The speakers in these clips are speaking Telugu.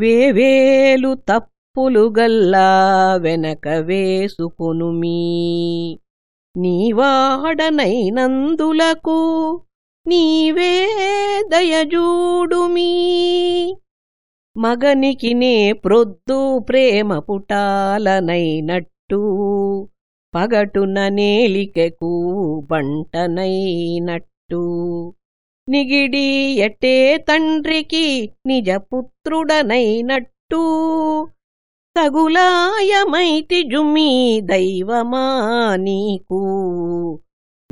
వేవేలు తప్పులు గల్లా వెనక వేసుకొనుమీ నీవాడనైనందులకు నీవే దయజూడుమీ మగనికి నే ప్రొద్దు ప్రేమ పుటాలనైనట్టు పగటున నేలికెకు బంటనైనట్టు నిగిడి ఎట్టే తండ్రికి నిజపుత్రుడనైనట్టు. తగులాయమైతి జుమీ దైవమా నీకు.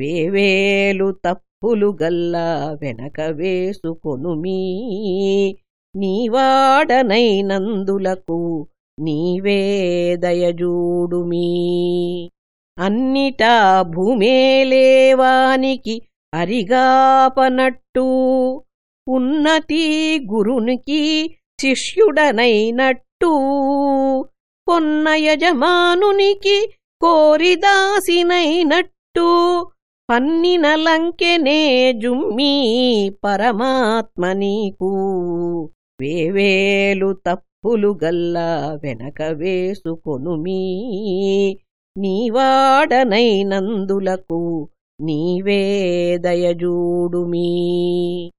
వేవేలు తప్పులు గల్లా వెనక వేసుకొనుమీ నీవాడనైనందులకు నీవే దయజూడుమీ. అన్నిటా భూమేలేవానికి అరిగాపనట్టు ఉన్నతి గురునికి శిష్యుడనైనట్టు కొన్న యజమానునికి కోరిదాసినైనట్టు పన్నిన లంకెనే జుమ్మీ పరమాత్మ నీకు. వేవేలు తప్పులు గల్లా వెనక వేసుకొనుమీ నీవాడనైనందులకు నీవే దయజూడుమీ.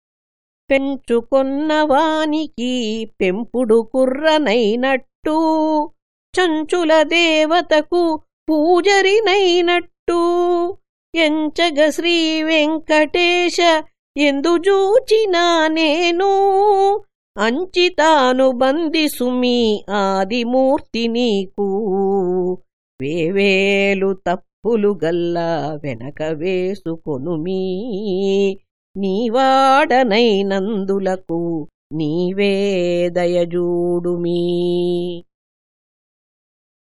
పెంచుకొన్నవానికి పెంపుడు కుర్రనైనట్టు చంచుల దేవతకు పూజరినైనట్టు. ఎంచగ శ్రీ వెంకటేశ ఎందుజూచినా నేను అంచితాను బందిసుమి ఆదిమూర్తి నీకు. వేవేలు తప్ప పులుగల్లా వెనక వేసుకొనుమీ నీవాడనైనందులకు నీవే దయజూడుమీ